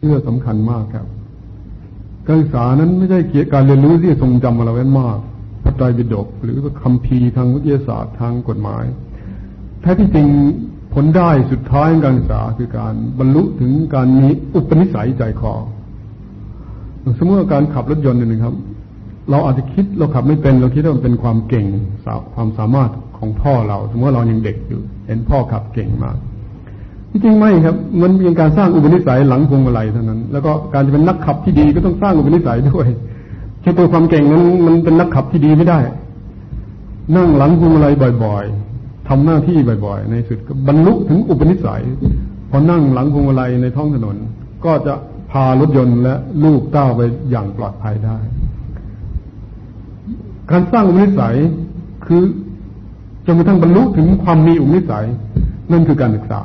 เรื่องสำคัญมากครับ การศึกษานั้นไม่ใช่เกี่ยวกับการเรียนรู้ที่ทรงจำมาเราไว้มากพระไตรปิฎกหรือว่าคัมภีร์ทางวิทยาศาสตร์ทางกฎหมายแท้ที่จริงผลได้สุดท้ายการศึกษาคือการบรรลุถึงการมีอุปนิสัยใจคอสมมติว่าการขับรถยนต์เนี่ยนะครับ เราอาจจะคิดเราขับไม่เป็น เราคิดว่ามันเป็นความเก่งความสามารถของพ่อเรา สมมติว่าเรายังเด็กอยู่ เห็นพ่อขับเก่งมาก ที่จริงไม่ครับ มันเป็นการสร้างอุปนิสัยหลังพวงมาลัยเท่านั้น แล้วก็การจะเป็นนักขับที่ดีก็ต้องสร้างอุปนิสัยด้วยแค่ตัวความเก่งนั้นมันเป็นนักขับที่ดีไม่ได้ นั่งหลังพวงมาลัยบ่อยๆทำหน้าที่บ่อยๆ ในสุดก็บรรลุถึงอุปนิสัยพอนั่งหลังพวงมาลัยในท้องถนน ก็จะพารถยนต์และลูกเต้าไปอย่างปลอดภัยได้ การสร้างอุปนิสัยคือจนกระทั่งบรรลุถึงความมีอุปนิสัยนั่นคือการศึกษา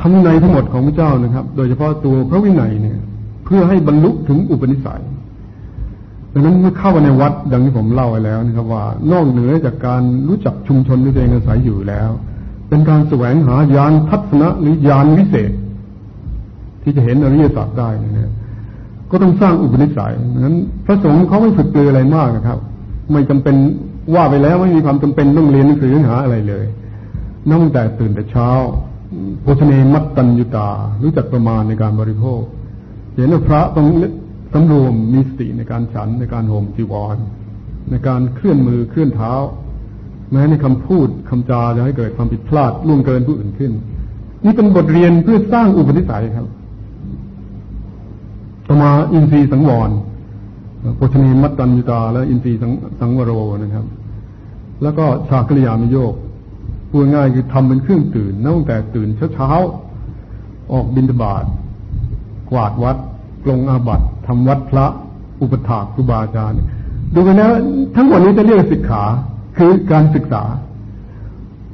ทำในทั้งหมดของพระเจ้านะครับ โดยเฉพาะตัวพระวินัยเนี่ย เพื่อให้บรรลุถึงอุปนิสัยดังนั้นเมื่อเข้ามาในวัดดังที่ผมเล่าไว้แล้วนะครับ ว่านอกเหนือจากการรู้จักชุมชนที่ตัวเองอาศัยอยู่แล้ว เป็นการแสวงหายานทัศนะหรือยานวิเศษ ที่จะเห็นอริยสัจได้นะก็ต้องสร้างอุปนิสัยดังนั้น พระสงฆ์เขาไม่ฝึกเตืออะไรมากนะครับ ไม่จำเป็นว่าไปแล้วไม่มีความจำเป็นต้องเรียนหนังสือหาอะไรเลยนั่งแต่ตื่นแต่เช้า โภชเนมัตตัญญุตา รู้จักประมาณในการบริโภค เห็นว่าพระต้องสำรวมมีสติในการฉันในการห่มจีวร ในการเคลื่อนมือเคลื่อนเท้า แม้ในคำพูดคำจาจะให้เกิดความผิดพลาดล่วงเกินผู้อื่นขึ้น นี่เป็นบทเรียนเพื่อสร้างอุปนิสัยครับต่อมาอินทรีย์สังวรโภชเนมัตตัญญุตา และอินทรีย์สังวโรนะครับ แล้วก็ชากริยามโยก พูดง่ายคือทำเป็นเครื่องตื่นตั้งแต่ตื่นเช้าๆออกบินบาตกวาดวัดกลงอาบัตทำวัดพระอุปถากครูบาอาจารย์ดูไปแล้วทั้งหมดนี้จะเรียกศึกษาคือการศึกษา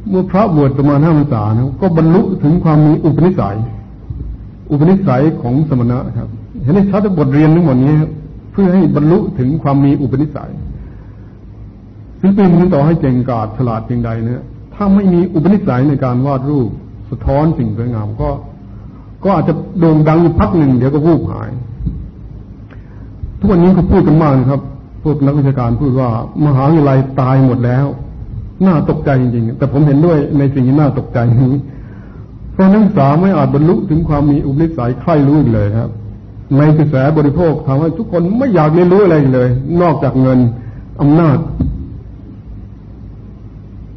เมื่อพระบวชประมาณห้าพรรษานะก็บรรลุถึงความมีอุปนิสัย อุปนิสัยของสมณะครับเห็นได้ชัดบทเรียนทั้งหมดนี้ เพื่อให้บรรลุถึงความมีอุปนิสัยซึ่งเป็นนี้ต่อให้เจงกาดฉลาดเพียงใดเนี่ย ถ้าไม่มีอุปนิสัยในการวาดรูป สะท้อนสิ่งสวยงามก็ ก็อาจจะโด่งดังอยู่พักหนึ่งเดี๋ยวก็วูบหาย ทุกวันนี้เขาพูดกันมากนะครับ พวกนักวิชาการพูดว่ามหาวิทยาลัยตายหมดแล้ว น่าตกใจจริงๆ แต่ผมเห็นด้วยในสิ่งที่น่าตกใจนี้ เพราะนักศึกษาไม่อาจบรรลุถึงความมีอุปนิสัยใคร่รู้อีกเลยครับ ในกระแสบริโภคทำให้ทุกคนไม่อยากเรียนรู้อะไรเลย นอกจากเงินอำนาจ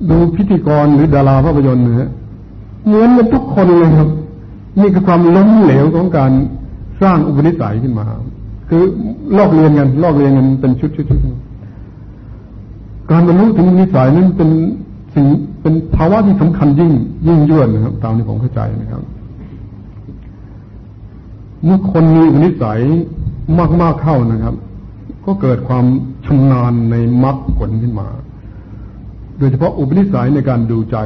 ดูพิธีกรหรือดาราภาพยนตร์นะฮะเหมือนกันทุกคนเลยครับ นี่คือความล้มเหลวของการสร้างอุปนิสัยขึ้นมา คือลอกเรียนกันลอกเรียนกันเป็นชุดชุดชุดการบรรลุถึงนิสัยนั้นเป็นสิ่งเป็นภาวะที่สำคัญยิ่งยิ่งยวดนะครับ ตามที่ผมเข้าใจนะครับ เมื่อคนมีอุปนิสัยมากๆเข้านะครับ ก็เกิดความชำนาญในมรรคผลขึ้นมา โดยเฉพาะอุปนิสัยในการดูใจ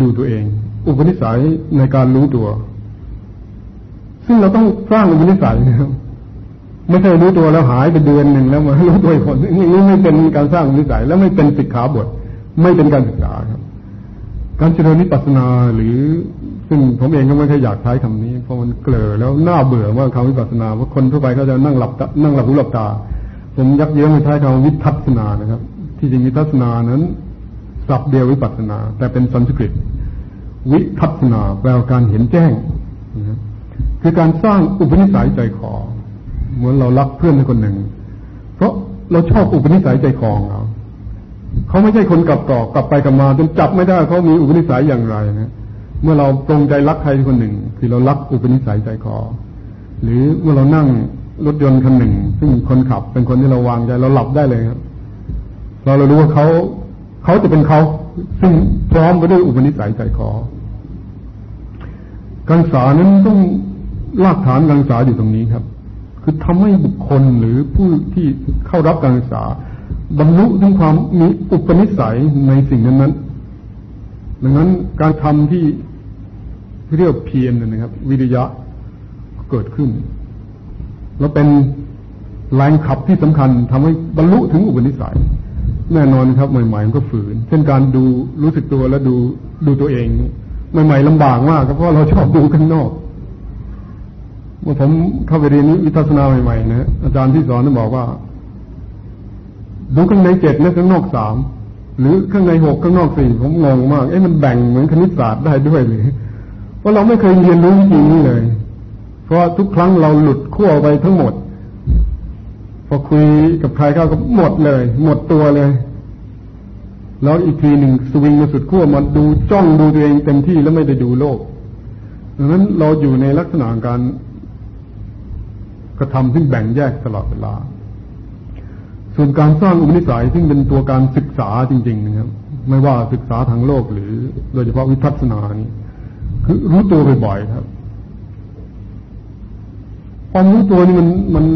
ดูตัวเอง อุปนิสัยในการรู้ตัว ซึ่งเราต้องสร้างอุปนิสัยนะครับไม่ใช่รู้ตัวแล้วหายไปเดือนหนึ่งแล้วมารู้ตัวคนนี่นี่ไม่เป็นการสร้างอุปนิสัย แล้วไม่เป็นสิกขาบท ไม่เป็นการศึกษาครับ การเจริญนิพพานาหรือซึ่งผมเองก็ไม่เคยอยากใช้คำนี้เพราะมันเกลือแล้วน่าเบื่อว่าคำวิปัสสนาว่าคนทั่วไปเขาจะนั่งหลับนั่งหลับหูหลับตา ผมยักเย้งใช้คำวิทัศนานะครับ ที่จริงวิทัศนานั้น ศัพท์เดียววิปัสนา แต่เป็นสันสกฤต วิทัศนาแปลว่าการเห็นแจ้งคือการสร้างอุปนิสัยใจคอเหมือนเรารักเพื่อนคนหนึ่ง เพราะเราชอบอุปนิสัยใจคอเราเขาไม่ใช่คนกลับต่อกลับไปกลับมาจนจับไม่ได้เขามีอุปนิสัยอย่างไรนะเมื่อเราตรงใจรักใครคนหนึ่ง คือเรารักอุปนิสัยใจคอหรือเมื่อเรานั่งรถยนต์คันหนึ่ง ซึ่งคนขับเป็นคนที่เราวางใจเราหลับได้เลยครับเราเรารู้ว่าเขา เขาจะเป็นเขาซึ่งพร้อมไปด้วยอุปนิสัยใจคอการศึกษานั้นต้องรากฐานการศึกษาอยู่ตรงนี้ครับ คือทำให้บุคคลหรือผู้ที่เข้ารับการศึกษา บรรลุถึงความมีอุปนิสัยในสิ่งนั้นนั้นดังนั้นการทำที่เรียกเพียรนะครับ วิริยะเกิดขึ้น แล้วเป็นแรงขับที่สำคัญทำให้บรรลุถึงอุปนิสัย แน่นอนครับ ใหม่ๆมันก็ฝืน เช่นการดูรู้สึกตัวแล้วดูดูตัวเองใหม่ๆลำบากมากเพราะเราชอบดูข้างนอกเมื่อผมเข้าไปเรียนวิทัศนาใหม่ๆนะอาจารย์ที่สอนบอกว่า ดูข้างในเจ็ดนะข้างนอกสามหรือข้างในหกข้างนอกสี่ผมงงมากเอ๊ะมันแบ่งเหมือนคณิตศาสตร์ได้ด้วยเลยเพราะเราไม่เคยเรียนรู้วิธีนี้เลย เพราะทุกครั้งเราหลุดขั้วไปทั้งหมด อคุยกับใครเข้าก็หมดเลย หมดตัวเลย แล้วอีกทีหนึ่งสวิงมาสุดขั้วมาดูจ้องดูตัวเองเต็มที่แล้วไม่ได้ดูโลกดังนั้นเราอยู่ในลักษณะการกระทำซึ่งแบ่งแยกตลอดเวลา ส่วนการสร้างอุปนิสัยซึ่งเป็นตัวการศึกษาจริง ๆ นะครับ ไม่ว่าศึกษาทางโลกหรือโดยเฉพาะวิทัศนานี้คือรู้ตัวบ่อยๆครับความรู้ตัวนี่มันมัน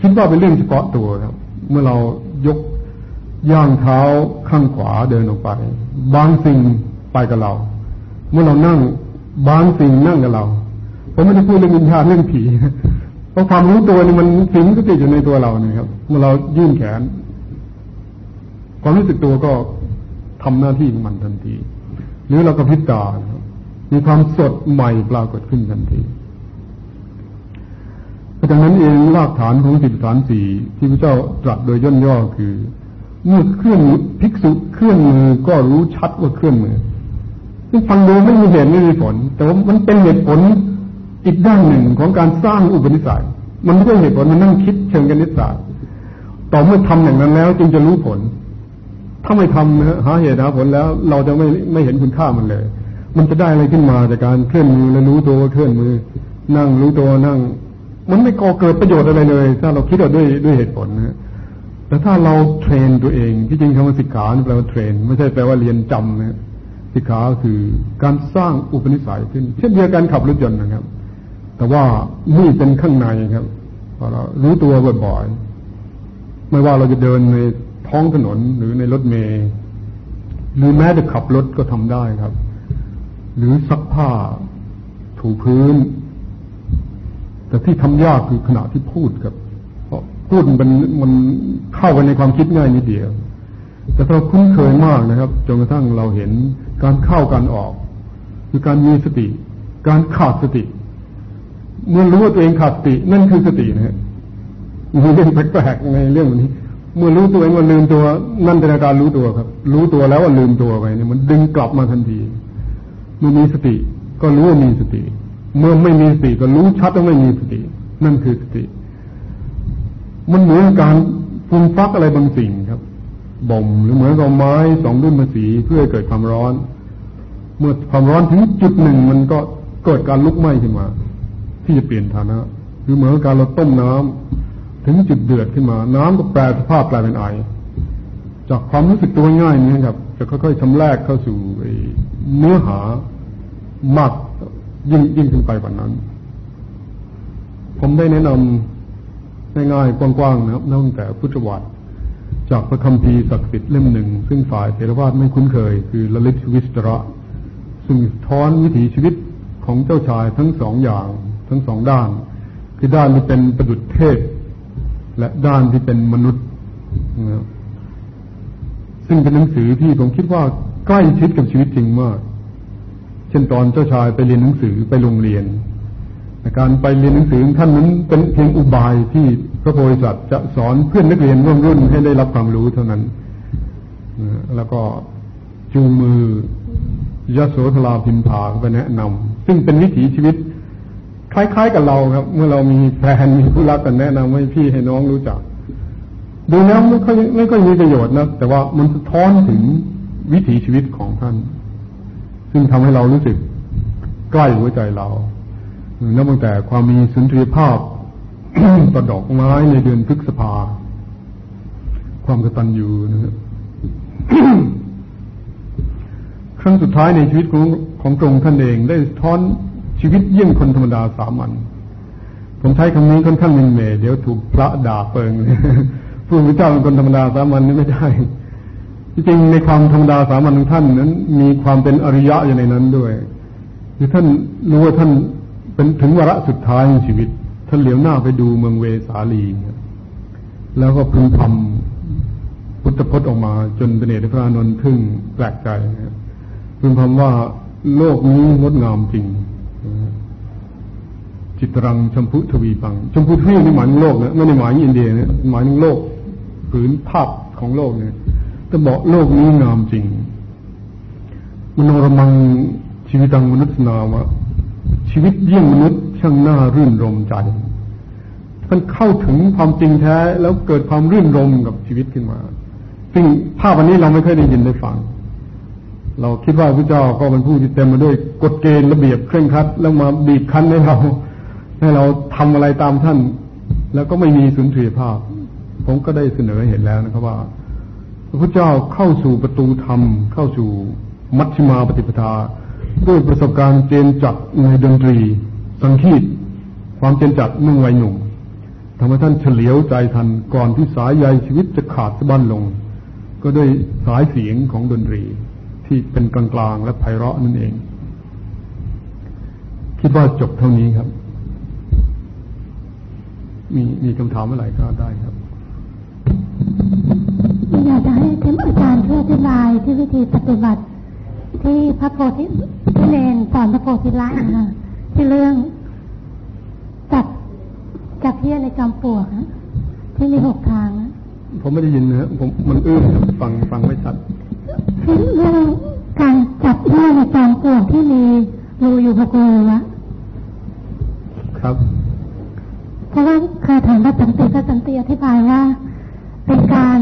คิดว่าเป็นเรื่องเฉพาะตัวครับ เมื่อเรายกย่างเท้าข้างขวาเดินออกไป บางสิ่งไปกับเรา เมื่อเรานั่งบางสิ่งนั่งกับเราผมไม่ได้พูดเรื่องวิญญาณเรื่องผีเพราะความรู้ตัวนี่มันสิ่งก็ติดอยู่ในตัวเราเนี่ยครับ เมื่อเรายื่นแขน ความรู้สึกตัวก็ทำหน้าที่ของมันทันที หรือเราก็พิจารณามีความสดใหม่ปรากฏขึ้นทันที เพราะฉะนั้นเองรากฐานของสิบฐานสี่ที่พระเจ้าตรัสโดยย่นย่อคือเมื่อเคลื่อนภิกษุเคลื่อนมือก็รู้ชัดว่าเคลื่อนมือซึ่งฟังดูไม่มีเหตุไม่มีผล แต่ว่ามันเป็นเหตุผลอีกด้านหนึ่งของการสร้างอุปนิสัย มันไม่ใช่เหตุผลมันนั่งคิดเชิงกนิสัยต่อเมื่อทำอย่างนั้นแล้ว จึงจะรู้ผล ถ้าไม่ทำนะหาเหตุหาผลแล้ว เราจะไม่ไม่เห็นคุณค่ามันเลย มันจะได้อะไรขึ้นมาจากการเคลื่อนมือและรู้ตัวเคลื่อนมือ นั่งรู้ตัวนั่ง มันไม่ก่อเกิดประโยชน์อะไรเลย ถ้าเราคิดเอาด้วยด้วยเหตุผลนะแต่ถ้าเราเทรนตัวเองที่จริงคำว่าสิกขาแปลว่าเทรน ไม่ใช่แปลว่าเรียนจำนะสิกขาคือการสร้างอุปนิสัยขึ้น เช่นเดียวกันขับรถยนต์นะครับ แต่ว่านี่เป็นข้างในครับพอเรารู้ตัวบ่อยๆไม่ว่าเราจะเดินในท้องถนนหรือในรถเมล์หรือแม้จะขับรถก็ทำได้ครับ หรือซักผ้าถูพื้น แต่ที่ทำยากคือขณะที่พูดครับ เพราะพูดมันมันเข้าไปในความคิดง่ายนิดเดียว แต่เราคุ้นเคยมากนะครับจนกระทั่งเราเห็นการเข้าการออก คือการมีสติ การขาดสติ เมื่อรู้ว่าตัวเองขาดสติ นั่นคือสตินะฮะมีเรื่องแปลกๆในเรื่องนี้ เมื่อรู้ตัวเองว่าลืมตัว นั่นเป็นอาการรู้ตัวครับ รู้ตัวแล้วว่าลืมตัวไปเนี่ยมันดึงกลับมาทันทีเมื่อมีสติ ก็รู้ว่ามีสติ เมื่อไม่มีสติก็รู้ชัดว่าไม่มีสติ นั่นคือสติ มันเหมือนการฟูมฟักอะไรบางสิ่งครับบ่มหรือเหมือนกับไม้สองรุ่นมาสีเพื่อเกิดความร้อน เมื่อความร้อนถึงจุดหนึ่งมันก็เกิดการลุกไหม้ขึ้นมา ที่จะเปลี่ยนฐานะหรือเหมือนการเราต้มน้ำถึงจุดเดือดขึ้นมา น้ำก็แปลสภาพกลายเป็นไอจากความรู้สึกตัวง่ายนี้ครับ จะค่อยๆชำแรกเข้าสู่เนื้อหามาก ยิ่งยิ่งขึ้นไปกว่านั้น ผมได้แนะนำง่ายๆ กว้างๆนะครับตั้งแต่พุทธวัตรจากพระคัมภีร์ศักดิ์สิทธิ์เล่มหนึ่ง ซึ่งฝ่ายเทรวาสไม่คุ้นเคย คือละลิตวิสตระ ซึ่งท้อนวิถีชีวิตของเจ้าชายทั้งสองอย่างทั้งสองด้าน คือด้านที่เป็นประดุจเทพ และด้านที่เป็นมนุษย์นะซึ่งเป็นหนังสือที่ผมคิดว่าใกล้ชิดกับชีวิตจริงมาก เช่นตอนเจ้าชายไปเรียนหนังสือไปโรงเรียนการไปเรียนหนังสือท่านนั้นเป็นเพียงอุบายที่พระโพธิสัตว์จะสอนเพื่อนนักเรียนร่วมรุ่นให้ได้รับความรู้เท่านั้นแล้วก็จูงมือยโสธราพิมพาไปแนะนำซึ่งเป็นวิถีชีวิต คล้ายๆกับเราครับ เมื่อเรามีแฟนมีผู้รักกันแนะนำให้พี่ให้น้องรู้จัก ดูแล้วไม่ค่อยไม่ค่อยมีประโยชน์นะแต่ว่ามันสะท้อนถึงวิถีชีวิตของท่าน ซึ่งทำให้เรารู้สึกใกล้หัวใจเรานับตั้งแต่ความมีสุนทรีภาพต่อดอกไม้ในเดือนพฤษภา ความกระตัญญูนะครับครั้งสุดท้ายในชีวิตของของตรงท่านเองได้ท้อนชีวิตเยี่ยงคนธรรมดาสามัญผมใช้คำนี้ค่อนข้างมินเมเดี๋ยวถูกพระด่าเปิงผู้พระเจ้าเป็นคนธรรมดาสามัญนี่ไม่ได้ จริงในความธรรมดาสามัญของท่านนั้น มีความเป็นอริยะอยู่ในนั้นด้วยคือท่านรู้ว่าท่านเป็นถึงวาระสุดท้ายในชีวิต ท่านเหลียวหน้าไปดูเมืองเวสาลีแล้วก็พึงทำพุทธพจน์ออกมา จนเป็นเอกพระนนท์ทึ่งแปลกใจพึงทำว่าโลกนี้งดงามจริงจิตรังชมพูทวีปัง ชมพูทวีนี่หมายถึงโลกนะไม่ได้หมายถึงอินเดียนะหมายถึงโลกผืนภาพของโลกเนี่ย จะบอกโลกนี้งามจริงมโนรมังชีวิตังมนุษย์นามะชีวิตเยี่ยงมนุษย์ช่างน่ารื่นรมใจมันเข้าถึงความจริงแท้แล้วเกิดความรื่นรมกับชีวิตขึ้นมา ซึ่งภาพวันนี้เราไม่เคยได้ยินได้ฟัง เราคิดว่าพระเจ้าก็เป็นผู้ที่เต็มมาด้วยกฎเกณฑ์ระเบียบเคร่งครัด แล้วมาบีบคั้นให้เรา ให้เราทำอะไรตามท่าน แล้วก็ไม่มีสุนทรียภาพ ผมก็ได้เสนอเห็นแล้วนะครับว่า พระเจ้าเข้าสู่ประตูธรรม เข้าสู่มัชฌิมาปฏิปทา ด้วยประสบการณ์เจนจัดในดนตรี สังคีต ความเจนจัดเมื่อวัยหนุ่มทำให้ท่านเฉลียวใจทันก่อนที่สายใยชีวิตจะขาดสะบั้นลง ก็ด้วยสายเสียงของดนตรีที่เป็นกลางๆและไพเราะนั่นเอง คิดว่าจบเท่านี้ครับ มีมีคำถามอะไรก็ได้ครับ อยากจะให้ท่านอาจารย์ช่วยอธิบายที่วิธีปฏิบัติที่พระโพธิที่เนนสอนพระโพธิละนะคะที่เรื่องจับจับเพี้ยในจอมปลวกที่มีหกทางผมไม่ได้ยินนะผมมันอื้อฟังฟังไม่ชัดที่เรื่องการจับเพี้ยในจอมปลวกที่มีรูอยู่พะกรูวะครับเพราะว่าเคยถามพระสันติพระสันติอธิบายว่าเป็นการ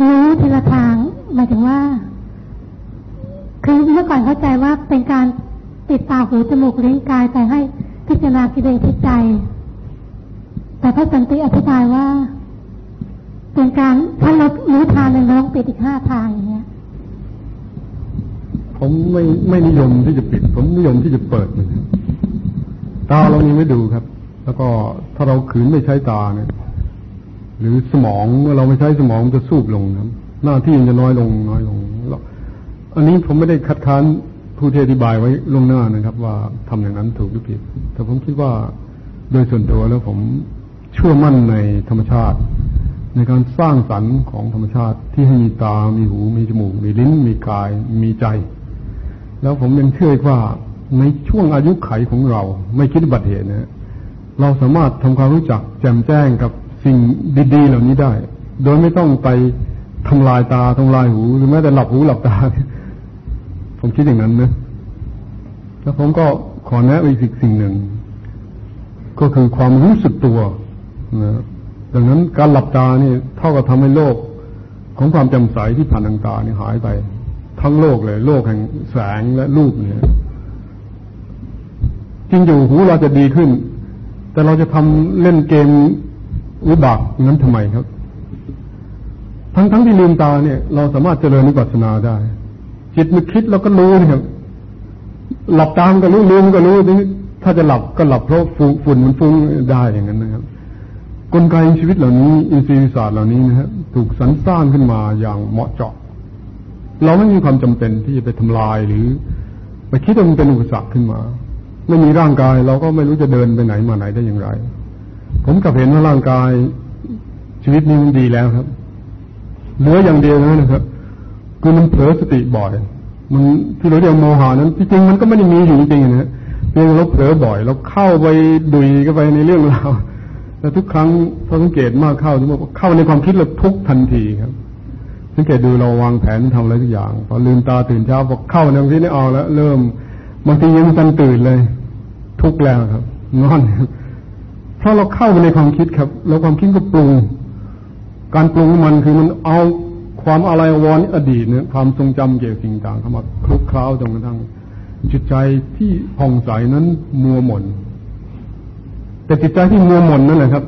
รู้ทีละทางหมายถึงว่า คือเมื่อก่อนเข้าใจว่าเป็นการติดตาหูจมูกลิ้นกายแต่ให้พิจารณากิเลสที่ใจ แต่พระสันติอธิบายว่า เป็นการถ้าเรารู้ทางในน้องปิดอีกห้าทางอย่างเงี้ย ผมไม่ไม่นิยมที่จะปิด ผมนิยมที่จะเปิดตาเรามีไม่ดูครับ แล้วก็ถ้าเราขืนไม่ใช้ตาเนี่ย หรือสมองเมื่อเราไม่ใช้สมองมันจะสูบลงครับหน้าที่มันจะน้อยลงน้อยลงอันนี้ผมไม่ได้คัดค้านผู้ที่อธิบายไว้ล่วงหน้านะครับ ว่าทำอย่างนั้นถูกหรือผิด แต่ผมคิดว่าโดยส่วนตัวแล้วผมเชื่อมั่นในธรรมชาติ ในการสร้างสรรค์ของธรรมชาติที่ให้มีตา มีหู มีจมูก มีลิ้น มีกาย มีใจ แล้วผมยังเชื่อว่าในช่วงอายุไขของเรา ไม่คิดบัติเหตุนะเราสามารถทำความรู้จักแจ่มแจ้งกับ สิ่งดีๆเหล่านี้ได้ โดยไม่ต้องไปทำลายตาทำลายหู หรือแม้แต่หลับหูหลับตา ผมคิดอย่างนั้นนะแล้วผมก็ขอแนะอีกสิ่งหนึ่ง ก็คือความรู้สึกตัวนะดังนั้นการหลับตานี่เท่ากับทำให้โลกของความจำใสที่ผ่านทางตานี่หายไป ทั้งโลกเลย โลกแห่งแสงและรูปเนี่ยจริงอยู่หูเราจะดีขึ้น แต่เราจะทำเล่นเกม วิบากนั้นทำไมครับ ทั้งทั้งที่ลืมตาเนี่ย เราสามารถเจริญนิพพานาได้ จิตมันคิดเราก็รู้นะครับ หลับตามก็รู้ลืมก็รู้นี่ถ้าจะหลับก็หลับเพราะฝุ่นมันฟุ้งได้อย่างนั้นนะครับ กลไกชีวิตเหล่านี้ อินทรีย์ศาสตร์เหล่านี้นะครับถูกสรรสร้างขึ้นมาอย่างเหมาะเจาะ เราไม่มีความจำเป็นที่จะไปทำลายหรือ ไปคิดว่ามันเป็นอุปสรรคขึ้นมา ไม่มีร่างกายเราก็ไม่รู้จะเดินไปไหนมาไหนได้อย่างไร ผมกับเห็นว่าร่างกาย ชีวิตนี้มันดีแล้วครับ เหลืออย่างเดียวนะครับ คือมันเผลอสติบ่อย มันที่เราเรียกโมหานั้นจริงๆมันก็ไม่ได้มีอยู่จริงๆนะเพียงเราเผลอบ่อยเราเข้าไปดุยก็ไปในเรื่องราวแล้วทุกครั้งพอสังเกตมากเข้าที่ว่าเข้าในความคิดเราทุกทันทีครับ สังเกตดูเราวางแผนทำอะไรทุกอย่าง พอลืมตาตื่นเช้าพอเข้าในความคิดนี่ออกแล้วเริ่มบางทียังตันตื่นเลย ทุกแล้วครับนอน เพราเราเข้าไปในความคิดครับ แล้วความคิดก็ปรุง การปรุงมันคือมันเอาความอะไรวอนอดีตเนี่ยความทรงจำเกี่ยวกับสิ่งต่างเข้ามาคลุกคล้าจนกระทั่งจิตใจที่ผ่องใสนั้นมัวหม่นแต่จิตใจที่มัวหม่นนั่นแหละครับ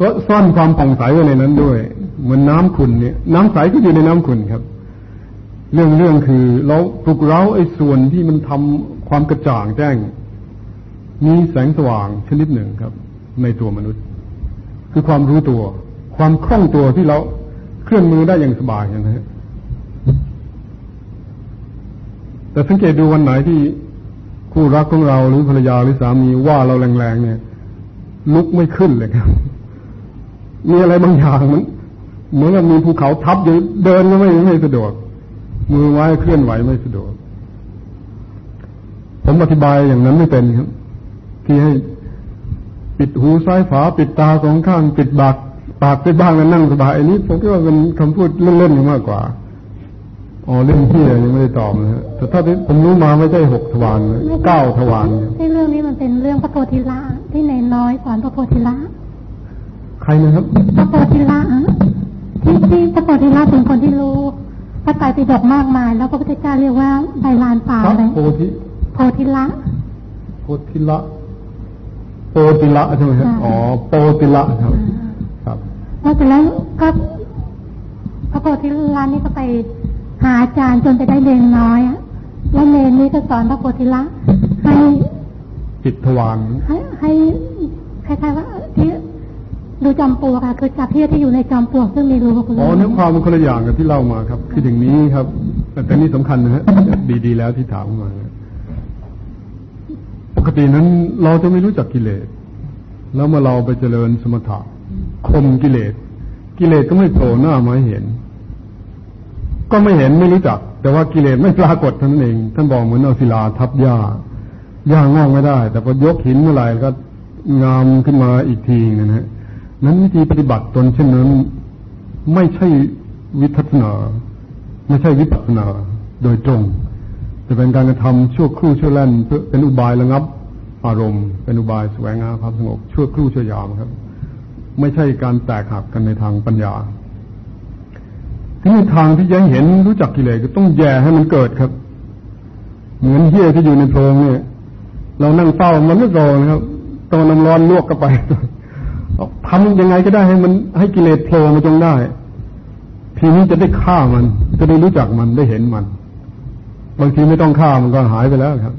ก็ซ่อนความผ่องใสไว้ในนั้นด้วย เหมือนน้าขุ่นเนี่ย น้ำใสก็อยู่ในน้ำขุ่นครับ เรื่องเรื่องคือเราปลุกเร้าไอ้ส่วนที่มันทำความกระจ่างแจ้ง มีแสงสว่างชนิดหนึ่งครับ ในตัวมนุษย์ คือความรู้ตัว ความคล่องตัวที่เราเคลื่อนมือได้อย่างสบายนะฮะแต่สังเกตดูวันไหนที่คู่รักของเราหรือภรรยาหรือสามีว่าเราแรงๆเนี่ย ลุกไม่ขึ้นเลยครับ มีอะไรบางอย่างมันเหมือนกับมีภูเขาทับอยู่เดินก็ไม่ไม่สะดวก มือไว้เคลื่อนไหวไม่สะดวก ผมอธิบายอย่างนั้นไม่เป็นครับ ที่ให้ ปิดหูซ้ายฝาปิดตาสองข้างปิดบากปากไปบ้างแล้วนั่งสบายอันนี้ผมคิดว่าเป็นคำพูดเล่นๆมากกว่าอ๋อเรื่องที่ยังไม่ได้ตอบนะฮะแต่ถ้าผมรู้มาไม่ใช่หกทวารเก้าทวารที่เรื่องนี้มันเป็นเรื่องพระโพธิละที่ในน้อยสอนพระโพธิละใครนะครับพระโพธิละที่ที่พระโพธิละเป็นคนที่รู้พระไตรปิฎกมากมาย แล้วพระพุทธเจ้าเรียกว่าใบลานป่าเลยโพธิโพธิละโพธิละ โปติละใช่ไหมครับอ๋อโปติละครับครับแล้วเสร็จแล้วก็พระโพธิละนี่ก็ไปหาอาจารย์จนไปได้เนนน้อยอะแล้วเนนนี้ก็สอนพระโพธิละให้ปิดทวารให้ให้คล้ายๆว่าที่ดูจอมปลวกอะคือจับเพี้ยที่อยู่ในจอมปลวกซึ่งมีรูพอ๋อเนื้อความมันคนละอย่างกับที่เล่ามาครับ คืออย่างนี้ครับ แต่นี่สำคัญนะฮะดีๆแล้วที่ถามมาป กตินั้นเราจะไม่รู้จักกิเลส แล้วเมื่อเราไปเจริญสมถะคมกิเลส กิเลสก็ไม่โผล่หน้ามาเห็น ก็ไม่เห็นไม่รู้จัก แต่ว่ากิเลสไม่ปรากฏท่านเอง ท่านบอกเหมือนเอาศิลาทับหญ้าหญ้างอกไม่ได้ แต่พอยกหินเมื่อไหร่ก็งามขึ้นมาอีกทีนะฮะนั้นวิธีปฏิบัติตนเช่นนั้น ไม่ใช่วิทัศนา ไม่ใช่วิปัสนาโดยตรง จะเป็นการกระทำชั่วครู่ชั่วแล่นเพื่อเป็นอุบายระงับอารมณ์ เป็นอุบายแสวงหาความสงบชั่วครู่ชั่วยามครับ ไม่ใช่การแตกหักกันในทางปัญญาที่ทางที่ยังเห็นรู้จักกิเลสก็ต้องแย่ให้มันเกิดครับ เหมือนเหี้ยที่อยู่ในโพรงเนี่ย เรานั่งเฝ้ามันไม่รอนะครับต้องน้ำร้อนลวกกันไปทำยังไงก็ได้ให้มันให้กิเลสโผล่มาจงได้ ทีนี้จะได้ฆ่ามัน จะได้รู้จักมันได้เห็นมัน บางทีไม่ต้องฆ่ามันก็หายไปแล้วครับ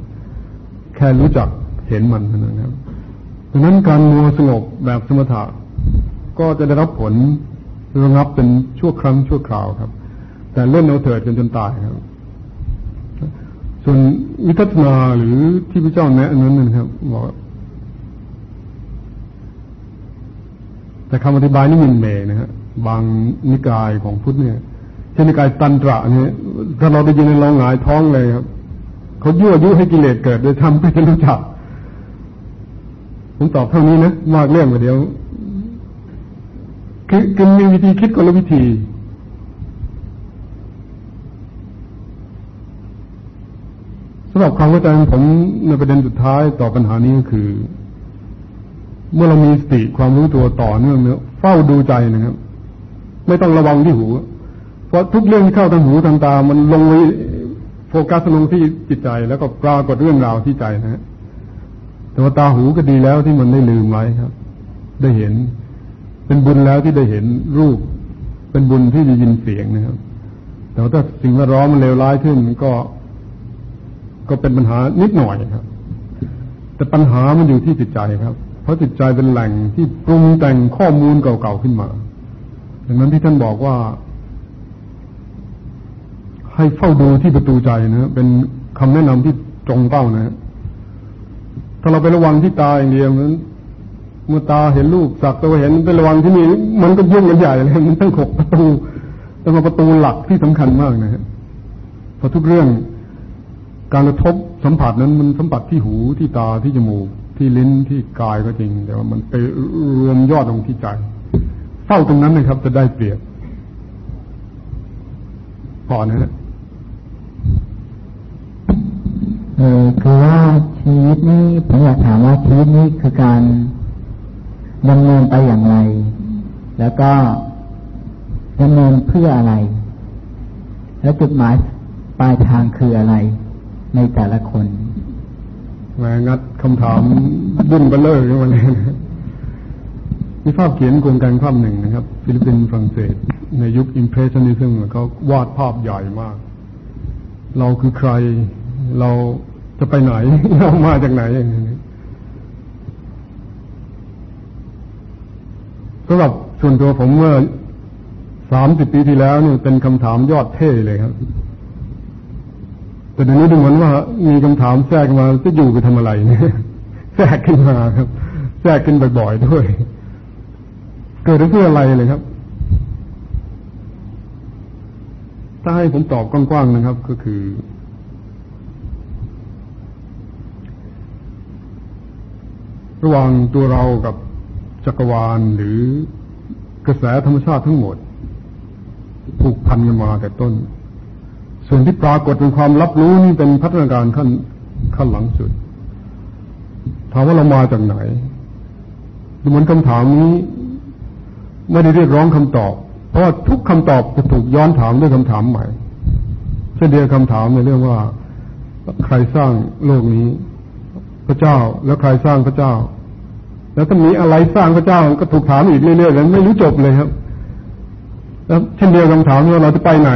แค่รู้จักเห็นมันเท่านั้นครับดังนั้นการมัวสงบแบบสมถะก็จะได้รับผลระงับเป็นชั่วครั้งชั่วคราวครับ แต่เล่นเอาเถิดจนจนตายครับ ส่วนวิทัศนาหรือที่พระเจ้าแนะนั้นนะครับบอกแต่คำอธิบายนี่มินเมนะฮะบางนิกายของพุทธเนี่ย เช่นนิกายตันตระเนี่ยถ้าเราได้ยินเราหงายท้องเลยครับเขายั่วยุให้กิเลสเกิดโดยทำเพื่อรู้จักผมตอบเท่านี้นะมากเรื่องไปเดียวคือคือมีวิธีคิดคนละวิธี สำหรับความเข้าใจของผมในประเด็นสุดท้ายต่อปัญหานี้ก็คือ เมื่อเรามีสติความรู้ตัวต่อเนื่องเนี่ยเฝ้าดูใจนะครับ ไม่ต้องระวังที่หู พราะทุกเรื่องที่เข้าทางหูทางตา มันลงไปโฟกัสลงที่จิตใจ แล้วก็ปรากฏเรื่องราวที่ใจนะฮะแต่ว่าตาหูก็ดีแล้วที่มันได้ลืมไว้ครับ ได้เห็น เป็นบุญแล้วที่ได้เห็นรูป เป็นบุญที่ได้ยินเสียงนะครับ แต่ว่าถ้าสิ่งแวดล้อมมันเลวร้ายขึ้นก็ ก็เป็นปัญหานิดหน่อยครับ แต่ปัญหามันอยู่ที่จิตใจครับ เพราะจิตใจเป็นแหล่งที่ปรุงแต่งข้อมูลเก่าๆขึ้นมาดังนั้นที่ท่านบอกว่า ให้เฝ้าดูที่ประตูใจนะเป็นคำแนะนำที่ตรงเป้านะ ถ้าเราไประวังที่ตาอย่างเดียวนั้นเมื่อตาเห็นลูกสักตัวเห็นไประวังที่นี่มันก็ยุ่งกันใหญ่เลยมันตั้งขกประตูต้งมาประตูหลักที่สำคัญมากนะฮะเพราะทุกเรื่องการกระทบสัมผัสนั้นมันสัมผัสที่หูที่ตาที่จมูก ที่ลิ้นที่กายก็จริง แต่ว่ามันไปรวมยอดลงที่ใจเฝ้าตรงนั้นนะครับ จะได้เปรียบพอนะฮะ เออคือว่าชีวิตนี้ผมอยากถามว่าชีวิตนี้คือการดำเนินไปอย่างไร แล้วก็ดำเนินเพื่ออะไร แล้วจุดหมายปลายทางคืออะไร ในแต่ละคนแหมงัดคำถามดุนเบลเลอร์ขึ้นมาเลยมีภาพเขียนโครงการภาพหนึ่งนะครับ ฟิลิปปินส์ฝรั่งเศส ในยุคอิมเพรสชันนิซึมเขาวาดภาพใหญ่มาก เราคือใคร เราจะไปไหน เรามาจากไหนอย่างนี้สำหรับส่วนตัวผมเมื่อสามสิบปีที่แล้วนี่เป็นคำถามยอดเท่เลยครับ แต่เดี๋ยวนี้ดูเหมือนว่า มีคำถามแทรกมาจะอยู่ไปทำอะไรเนี่ยแทรกขึ้นมาครับ แทรกขึ้นบ่อยๆด้วย เกิดเพื่ออะไรเลยครับ ถ้าให้ผมตอบกว้างๆนะครับ ก็คือ ระหว่างตัวเรากับจักรวาลหรือกระแสธรรมชาติทั้งหมด ผูกพันกันมาแต่ต้น ส่วนที่ปรากฏเป็นความรับรู้นี่เป็นพัฒนาการขั้นขั้นหลังสุดถามว่าเรามาจากไหนดูเหมือนคำถามนี้ ไม่ได้เรียกร้องคำตอบ เพราะทุกคำตอบจะถูกย้อนถามด้วยคำถามใหม่เช่นเดียวคำถามในเรื่องว่า ใครสร้างโลกนี้ พระเจ้าแล้วใครสร้างพระเจ้า แล้วถ้ามีอะไรสร้างพระเจ้าก็ถูกถามอีกเรื่อยๆแล้วไม่รู้จบเลยครับ แล้วเช่นเดียวคำถามว่าเราจะไปไหน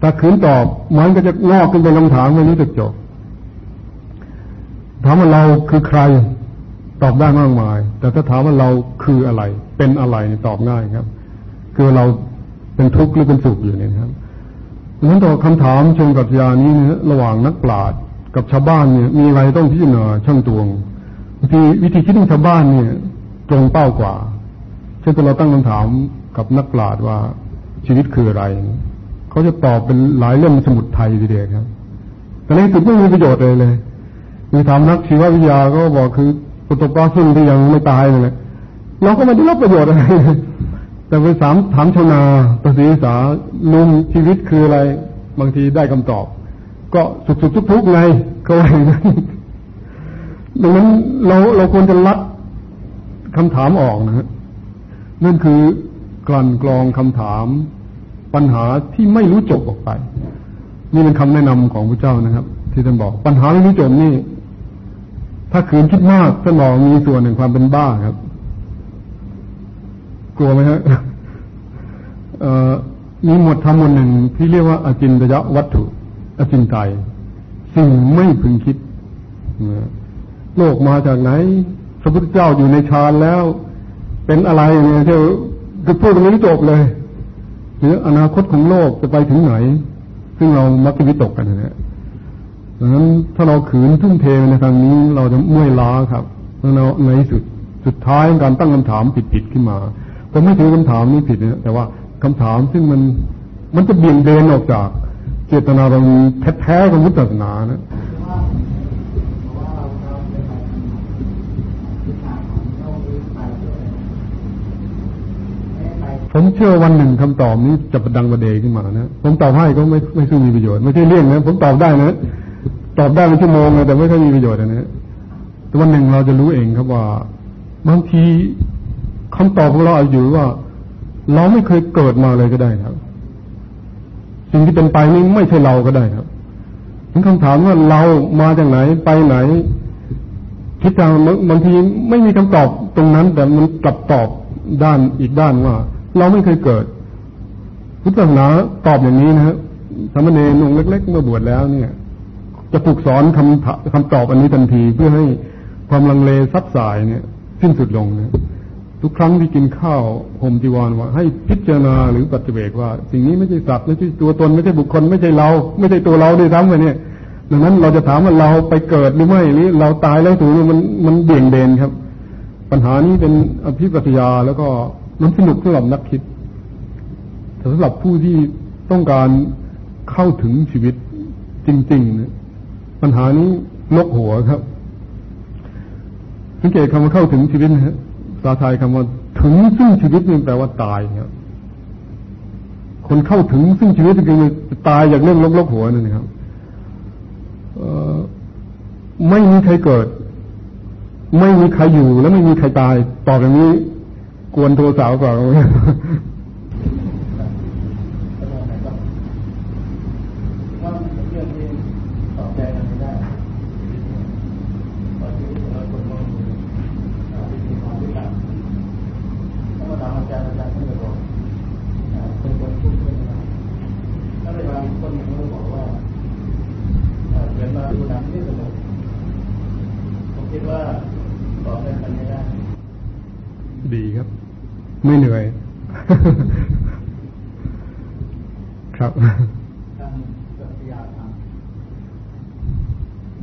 ถ้าขืนตอบมันก็จะงอกขึ้นเป็นคำถามไม่รู้จะจบถามว่าเราคือใครตอบได้มากมาย แต่ถ้าถามว่าเราคืออะไร เป็นอะไรตอบง่ายครับ คือเราเป็นทุกข์หรือเป็นสุขอยู่เนี่ยครับดังนั้นต่อคำถามเชิงปรัชญานี้นะระหว่างนักปราชญ์ กับชาวบ้านเนี่ยมีอะไรต้องพิจารณาช่างตวงบางทีวิธีคิดของชาวบ้านเนี่ย ตรงเป้ากว่า เช่นเราตั้งคำถามกับนักปราชญ์ว่าชีวิตคืออะไร เขาจะตอบเป็นหลายเรื่องสมุดไทยทีเดียวครับ แต่ในสุดไม่มีประโยชน์เลยเลยมีถามนักชีววิทยาก็บอกคือปุตตปาซึ่งที่ยังไม่ตายเลยเราก็ไม่ได้รับประโยชน์อะไรแต่ไปสามถามชาวนาภาษีสาลุงชีวิตคืออะไร บางทีได้คำตอบ ก็สุขสุขทุกทุกไงเขาว่าอย่างนั้นดังนั้นเราเราควรจะลัดคำถามออกนะฮะนั่นคือกลั่นกรองคำถาม ปัญหาที่ไม่รู้จบออกไป นี่เป็นคำแนะนำของพระเจ้านะครับ ที่ท่านบอก ปัญหาไม่รู้จบนี่ ถ้าขืนคิดมากท่านบอกมีส่วนหนึ่งความเป็นบ้าครับ กลัวไหมฮะมีหมวดธรรมหมวดหนึ่งที่เรียกว่าอาจินตยวัตถุ อจินไตยสิ่งไม่พึงคิด โลกมาจากไหน พระพุทธเจ้าอยู่ในฌานแล้ว เป็นอะไรเนี่ยที่จะพูดตรงนี้จบเลย หรืออนาคตของโลกจะไปถึงไหน ซึ่งเรามักจะวิตกกันนะฮะดังนั้นถ้าเราขืนทุ่มเทในทางนี้เราจะเมื่อยล้าครับแล้วเราในสุดสุดท้ายการตั้งคำถามผิดๆขึ้นมาผมไม่ถือคำถามนี้ผิดนะแต่ว่าคำถามซึ่งมันมันจะเบี่ยงเบนออกจาก เจตนารมณ์แท้ๆของพุทธศาสนานะผมเชื่อวันหนึ่งคำตอบนี้จะประดังประเดขึ้นมานะผมตอบให้ก็ไม่ไม่ซึ่งมีประโยชน์ไม่ใช่เรื่องนะผมตอบได้นะตอบได้เป็นชั่วโมงแต่ไม่ค่อยมีประโยชน์นะแต่วันหนึ่งเราจะรู้เองครับว่า บางทีคำตอบของเราอยู่ว่า เราไม่เคยเกิดมาเลยก็ได้ครับ สิ่งที่เป็นไปนี้ไม่ใช่เราก็ได้ครับถึงคำถามว่าเรามาจากไหนไปไหนคิดทางบางทีไม่มีคำตอบตรงนั้น แต่มันกลับตอบด้านอีกด้านว่า เราไม่เคยเกิด พุทธศาสนาตอบอย่างนี้นะฮะสามเณรองเล็ก ๆ เมื่อบวชแล้วเนี่ย จะถูกสอนคำคำตอบอันนี้ทันทีเพื่อให้ความลังเลซับสายเนี่ย สิ้นสุดลงนะ ทุกครั้งที่กินข้าวห่มจีวรว่า ให้พิจารณาหรือปฏิเวกว่า สิ่งนี้ไม่ใช่สัตว์ไม่ใช่ตัวตนไม่ใช่บุคคลไม่ใช่เรา ไม่ใช่ตัวเราด้วยซ้ำเลยเนี่ยดังนั้นเราจะถามว่าเราไปเกิดหรือไม่หรือเราตายแล้วถูกมันมันเบี่ยงเบนครับ ปัญหานี้เป็นอภิปรัชญาแล้วก็มันสนุกสำหรับนักคิดแต่สำหรับผู้ที่ต้องการเข้าถึงชีวิตจริงๆเนี่ยปัญหานี้ลกหัวครับสังเกตคำว่าเข้าถึงชีวิตนะฮ ภาษาไทยคำว่าถึงซึ่งชีวิตนี่แปลว่าตายครับคนเข้าถึงซึ่งชีวิตคือตายอย่างเรื่องลกๆหัวนั่นครับไม่มีใครเกิด ไม่มีใครอยู่ แล้วไม่มีใครตายตอบอย่างนี้ กวนโทรสาวก่อนดีครับ ไม่เหนื่อย ครับ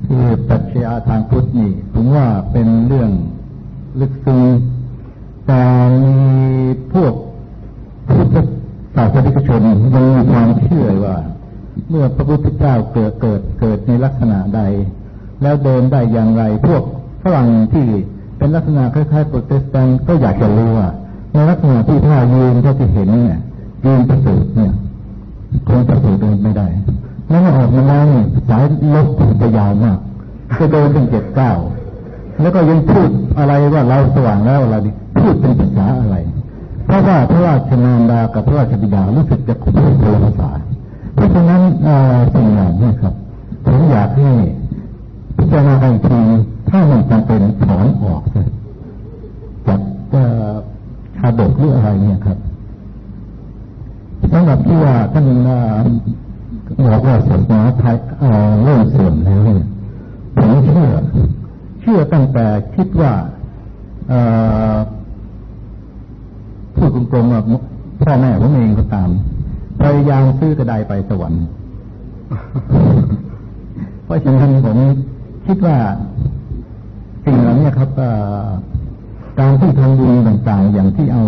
คือปรัชญาทางพุทธนี่ผมว่าเป็นเรื่องลึกซึ้งแต่มีพวกพุทธศาสนิกชนยังมีความเชื่อว่า เมื่อพระพุทธเจ้าเกิดเกิดเกิดในลักษณะใด แล้วเดินได้อย่างไร พวกฝรั่งที่เป็นลักษณะคล้ายๆโปรเตสแตนต์ก็อยากจะรู้ว่าในลักษณะที่ถ้ายืนถ้าจะเห็นเนี่ยยืนประสูตรเนี่ย คงประสูตรเดินไม่ได้แล้วออกมาแล้วเนี่ยสายลบจะยาวมากจะเดินถึงเจ็ดเก้าแล้วก็ยังพูดอะไรว่าเราสว่างแล้วเรพูดเป็นภาษาอะไร เพราะว่าพระราชนานดากับพระราชบิดารู้สึกจะคุยคนละภาษา เพราะฉะนั้นสิ่งเหล่านี้ครับผมอยากให้พิจารณาอีกทีถ้ามันจำเป็นถอนออกจากชาดกหรืออะไรเนี่ยครับ สำหรับที่ว่าท่านบอกว่าศาสนาไทยเริ่มเสื่อมแล้วเนี่ยผมเชื่อ เชื่อตั้งแต่คิดว่าพูดตรงๆว่าพ่อแม่ผมเองก็ตามพยายามซื้อกระไดไปสวรรค์ เพราะฉะนั้นผมคิดว่าสิ่งเหล่านี้ครับการที่ทำบุญต่างๆ อย่างที่เอา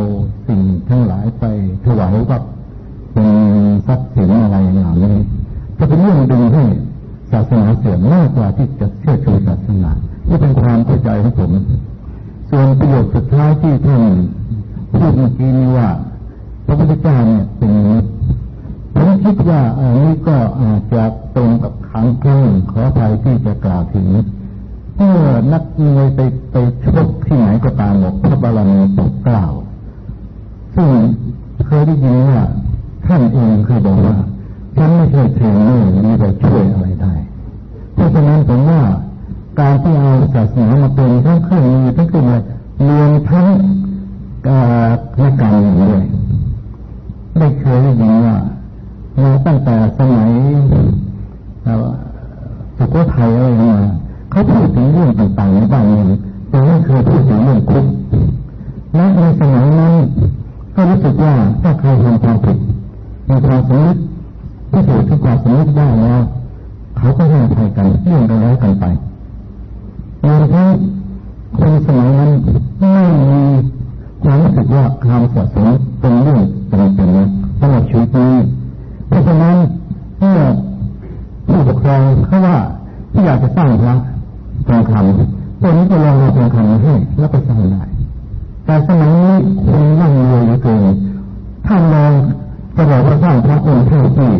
สิ่งทั้งหลายไปถวายกับ เป็นทรัพย์สินอะไรอย่างนี้จะเป็นเรื่องดึงให้ศาสนาเสื่อมมากกว่าที่จะเชื่อชูศาสนาที่เป็นความเข้าใจของผม ส่วนประโยคสุดท้ายที่ท่านพูดเมื่อกี้นี้ว่า พระพุทธเจ้าเนี่ยเป็นมนุษย์ผมคิดว่าอันนี้ก็อาจจะตรงกับครั้งครั้งขออภัยที่จะกล่าวถึงเมื่อนักมวยไปไปชกที่ไหนก็ตามบอกพระบารมีตกกล่าว ซึ่งเคยได้ยินว่า ท่านเองเคยบอกว่าฉันไม่ใช่เทรนเนอร์มีแต่ช่วยอะไรได้ เพราะฉะนั้นผมว่าการที่เอาศาสนามาเป็นทั้งเครื่องมือทั้งเครื่องมือรวมทั้งนักการเมืองด้วยได้เคยได้ยินว่ามาตั้งแต่สมัยสุโขทัยอะไรมาเขาพูดถึงเรื่องต่างๆในบ้านเมืองแต่ไม่เคยพูดถึงเรื่องคุกและในสมัยนั้นก็รู้สึกว่าถ้าใครทำความผิด มีความสมมติพิสูจน์ที่ความสมมติได้แล้วเขาก็ให้ภัยกันเรื่องกันแล้วกันไปรวมทั้งคนสมัยนั้นไม่มีความรู้สึกว่าความสะสมเป็นเรื่องจำเป็นนะสำหรับชีวิตนี้เพราะฉะนั้นเมื่อผู้ปกครองเขาว่าที่อยากจะสร้างพระทองคำตัวนี้จะลองเอาทองคำมาให้แล้วก็สร้างได้แต่สมัยนี้คนร่ำรวยเหลือเกินถ้าลอง จะบอกว่าสร้างพระองค์เท่าที่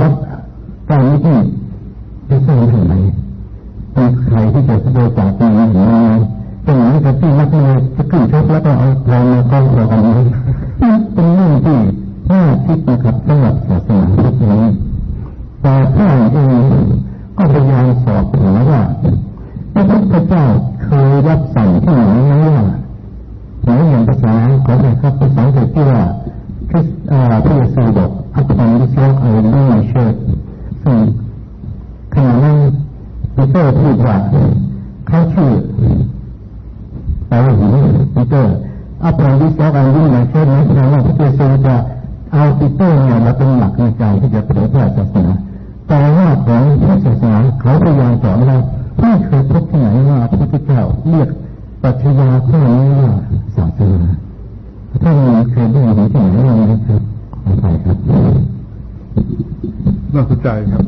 วัดการนี้ที่จะสร้างถึงไหนมีใครที่จะโดยจากนี้เห็นไหมเป็นอย่างกับที่นักมวยจะขึ้นชกแล้วก็เอาทองมาก้องเรากันนี้เป็นเรื่องที่น่าคิดนะครับสำหรับศาสนาพุทธนี้แต่พระเองก็พยายามสอบถามว่าพระพุทธเจ้าเคยรับสั่งที่ไหนไหมว่าหมายอย่างภาษาของใครครับภาษาอังกฤษที่ว่า คริสพระเยซูบอกอัตถังดิเซลเอาเรื่องเชิดซึ่งขณะนั้นปีเตอร์พูดว่าเขาชื่อแต่ว่าหินปีเตอร์อัตถังดิเซลเอาเรื่องเชิดนั้นแสดงว่าพระเยซูจะเอาปีเตอร์เนี่ยมาเป็นหลักในใจที่จะเผยแพร่ศาสนาแต่ว่าของพุทธศาสนาเขาพยายามสอนเราไม่เคยพบที่ไหนว่าพระพุทธเจ้าเรียกปัจจัยาข้อนี้ว่าศาสนาถ้ามีเคยได้ยินที่ไหนบ้างไหมครับขอไปครับน่าสนใจครับ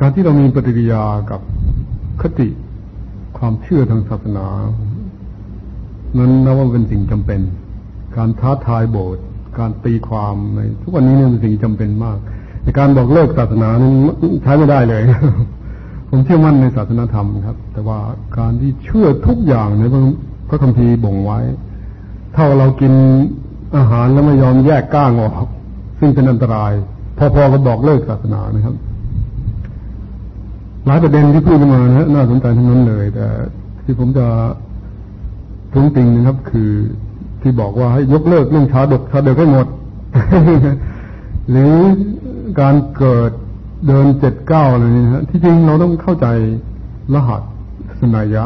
การ ที่เรามีปฏิกิริยากับคติความเชื่อทางศาสนา นั้นนับว่าเป็นสิ่งจำเป็น การท้าทายโบสถ์การตีความในทุกวันนี้เนี่ยเป็นสิ่งจำเป็นมากในการบอกเลิกศาสนานั้นใช้ไม่ได้เลย ผมเชื่อมั่นในศาสนาธรรมครับ แต่ว่าการที่เชื่อทุกอย่างในพระคัมภีร์บ่งไว้ ถ้าเรากินอาหารแล้วไม่ยอมแยกก้างออก ซึ่งเป็นอันตราย พอๆกับบอกเลิกศาสนานะครับ หลายประเด็นที่พูดมานะน่าสนใจทั้งนั้นเลย แต่ที่ผมจะทุ้งติงนะครับ คือที่บอกว่าให้ยกเลิกเรื่องชาดกชาเดกให้หมด หรือการเกิดเดินเจ็ดเก้าอะไรนี้ฮะที่จริงเราต้องเข้าใจรหัสสนายะ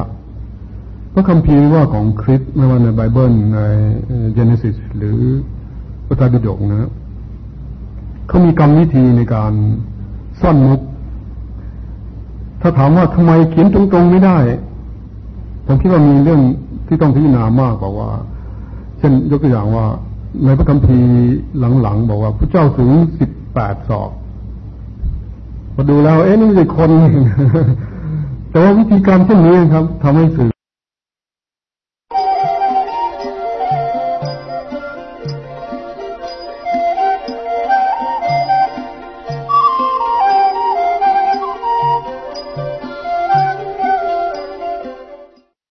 พระคัมภีว่าของคริสไม่ว่าในไบเบิลในเจเนซิสหรือพระไตรปิฎกนะเขามีกรรมวิธีในการซ่อนมุก ถ้าถามว่าทำไมเขียนตรงๆไม่ได้ ผมคิดว่ามีเรื่องที่ต้องพิจารณามากกว่าว่า เช่นยกตัวอย่างว่า ในพระคัมภีร์หลังๆบอกว่าพระเจ้าสูงสิบแปดศอกพอดูแล้ว เอ๊ะนี่ไม่ใช่คน แต่ว่าวิธีการเช่นนี้ครับทำให้สื่อ